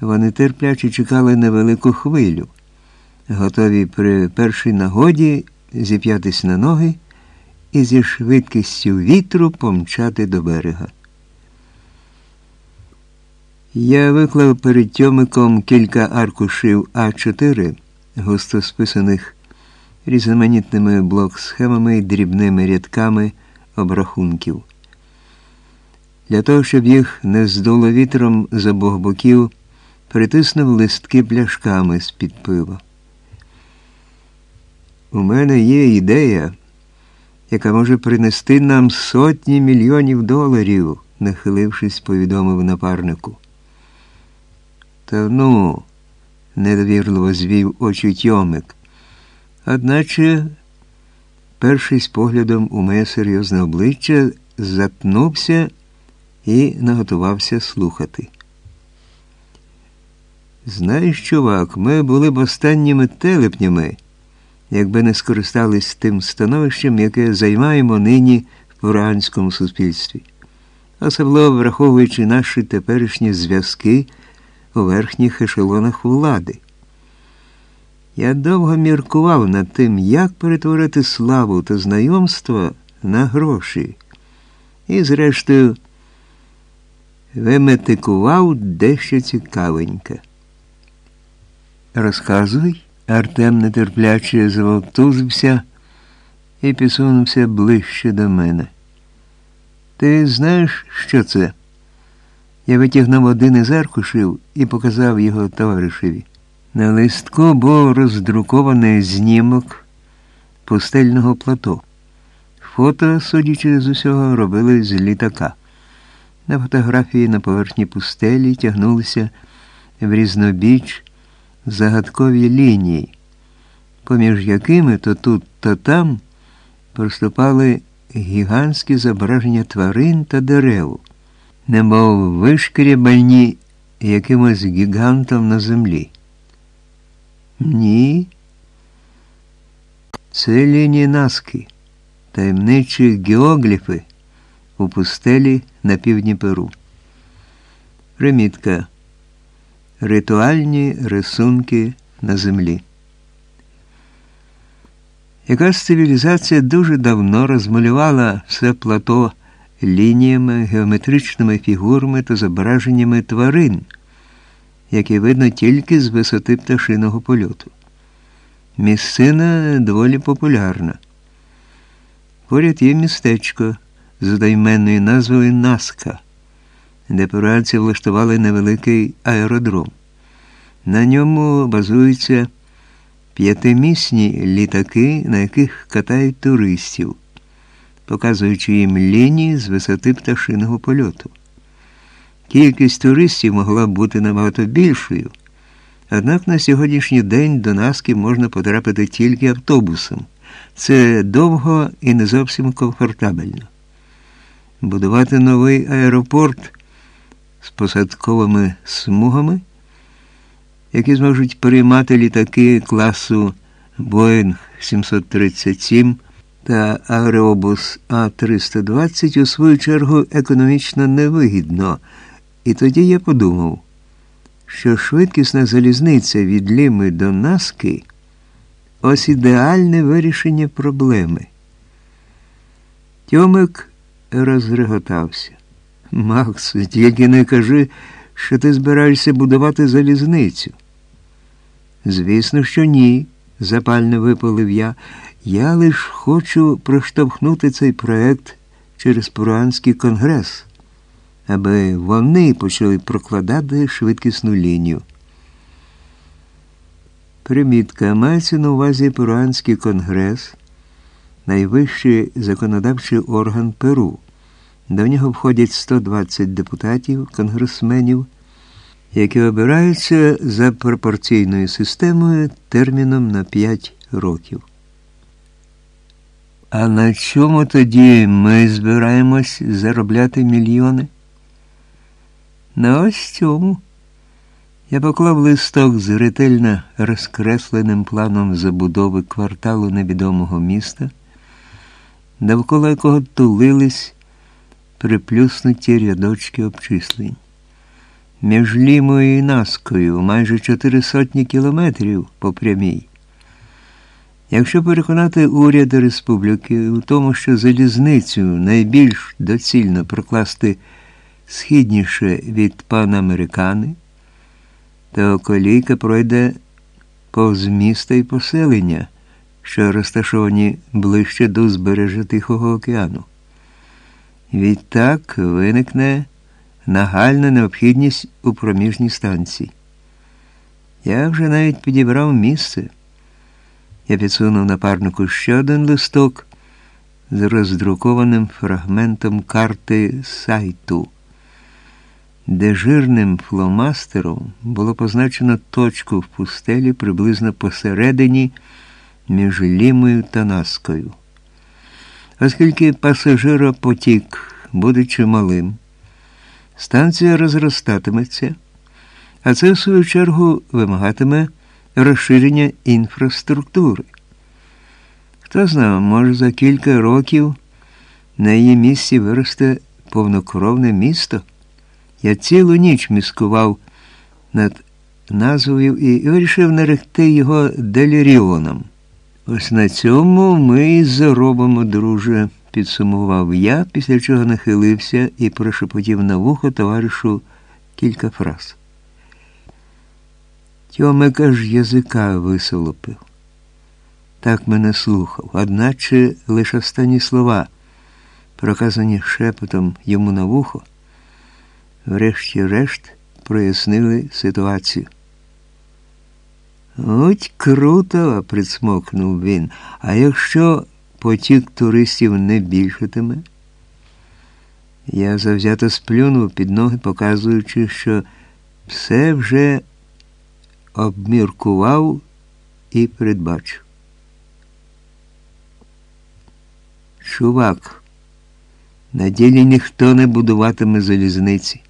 Вони терпляче чекали на велику хвилю, готові при першій нагоді зіп'ятись на ноги і зі швидкістю вітру помчати до берега. Я виклав перед Тьомиком кілька аркушів А4, густо списаних різноманітними блок-схемами і дрібними рядками обрахунків. Для того, щоб їх не здуло вітром з обох боків, притиснув листки пляшками з-під пива. У мене є ідея, яка може принести нам сотні мільйонів доларів, нахилившись, повідомив напарнику. Та ну, недовірливо звів очі Тьомик. Одначе, перший з поглядом у моє серйозне обличчя затнувся і наготувався слухати. Знаєш, чувак, ми були б останніми телепнями, якби не скористались тим становищем, яке займаємо нині в поранському суспільстві, особливо враховуючи наші теперішні зв'язки у верхніх ешелонах влади. Я довго міркував над тим, як перетворити славу та знайомство на гроші. І, зрештою, виметикував дещо цікавеньке. Розказуй, Артем нетерпляче завовтузився і підсунувся ближче до мене. Ти знаєш, що це? Я витягнув один із аркушів і показав його товаришеві. На листку був роздрукований знімок пустельного плато. Фото, судячи з усього, робили з літака. На фотографії на поверхні пустелі тягнулися в різнобіч загадкові лінії, поміж якими то тут, то там проступали гігантські зображення тварин та дерев, немов вишкрябальні якимось гігантом на землі. Ні. Це лінії наски, таємничі геогліфи у пустелі на півдні Перу. Примітка. Ритуальні рисунки на землі. Якась цивілізація дуже давно розмалювала все плато лініями, геометричними фігурами та зображеннями тварин які видно тільки з висоти пташиного польоту. Місцина доволі популярна. Поряд є містечко з одайменною назвою Наска, де перуанці влаштували невеликий аеродром. На ньому базуються п'ятимісні літаки, на яких катають туристів, показуючи їм лінії з висоти пташиного польоту. Кількість туристів могла б бути набагато більшою, однак на сьогоднішній день до Наски можна потрапити тільки автобусом. Це довго і не зовсім комфортабельно. Будувати новий аеропорт з посадковими смугами, які зможуть приймати літаки класу Боїнг 737 та Аеробус А320 у свою чергу економічно невигідно. І тоді я подумав, що швидкісна залізниця від Ліми до Наски ось ідеальне вирішення проблеми. Тьомик розреготався. Макс, тільки не кажи, що ти збираєшся будувати залізницю. Звісно, що ні, запально випалив я. Я лиш хочу проштовхнути цей проект через Пуранський конгрес аби вони почали прокладати швидкісну лінію. Примітка мається на увазі Перуанський конгрес, найвищий законодавчий орган Перу. До нього входять 120 депутатів, конгресменів, які обираються за пропорційною системою терміном на 5 років. А на чому тоді ми збираємось заробляти мільйони? На ось цьому я поклав листок з ретельно розкресленим планом забудови кварталу невідомого міста, довкола якого тулились приплюснуті рядочки обчислень. між Лімою і Наскою майже чотири сотні кілометрів по прямій. Якщо переконати уряд республіки у тому, що залізницю найбільш доцільно прокласти східніше від панамерикани, то колійка пройде повз міста і поселення, що розташовані ближче до узбережжя Тихого океану. Відтак виникне нагальна необхідність у проміжній станції. Я вже навіть підібрав місце. Я підсунув напарнику ще один листок з роздрукованим фрагментом карти сайту, де жирним фломастером було позначено точку в пустелі приблизно посередині між Лімою та Наскою. Оскільки пасажиропотік буде чималим, станція розростатиметься, а це, в свою чергу, вимагатиме розширення інфраструктури. Хто знає, може за кілька років на її місці виросте повнокровне місто. Я цілу ніч міскував над назвою і вирішив наректи його Деліріоном. Ось на цьому ми і заробимо, друже, підсумував я, після чого нахилився і прошепотів на вухо товаришу кілька фраз. Тьомик аж язика висолопив. Так мене слухав, одначе лише останні слова, проказані шепотом йому на вухо, врешті-решт прояснили ситуацію. От круто, присмокнув він. А якщо потік туристів не більшатиме? Я завзято сплюнув під ноги, показуючи, що все вже обміркував і передбачив. Чувак, на ділі ніхто не будуватиме залізниці.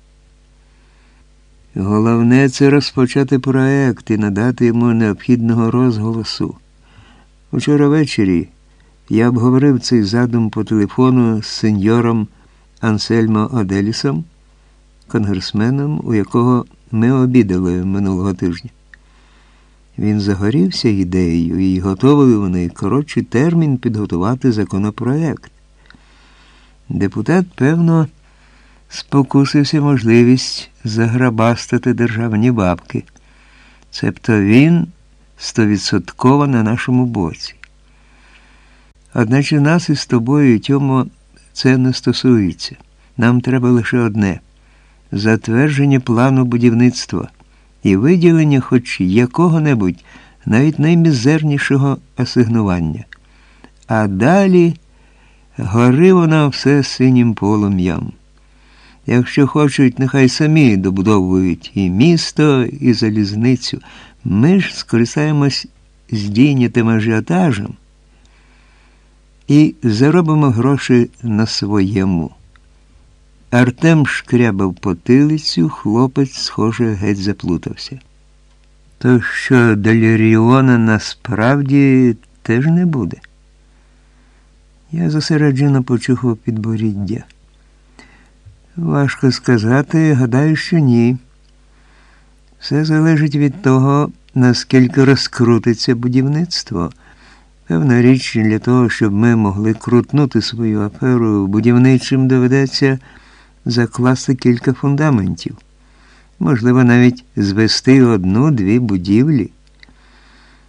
Головне це розпочати проект і надати йому необхідного розголосу. Учора ввечері я обговорив цей задум по телефону з сеньором Ансельмо Оделісом, конгресменом, у якого ми обідали минулого тижня. Він загорівся ідеєю і готовий у найкоротший термін підготувати законопроект. Депутат, певно, спокусився можливість заграбастати державні бабки. Цебто він стовідсотково на нашому боці. Одначе нас із тобою, Тьомо, це не стосується. Нам треба лише одне затвердження плану будівництва і виділення хоч якого-небудь, навіть наймізернішого асигнування. А далі гори вона все синім полум'ям. Якщо хочуть, нехай самі добудовують і місто, і залізницю. Ми ж скористаємось здійнятим ажіотажем і заробимо гроші на своєму. Артем шкрябав потилицю, хлопець, схоже, геть заплутався. То що Деліріона насправді теж не буде? Я зосереджено почухав підборіддя. Важко сказати, гадаю, що ні. Все залежить від того, наскільки розкрутиться будівництво. Певна річ, для того, щоб ми могли крутнути свою аферу будівничим, доведеться закласти кілька фундаментів. Можливо, навіть звести одну-дві будівлі.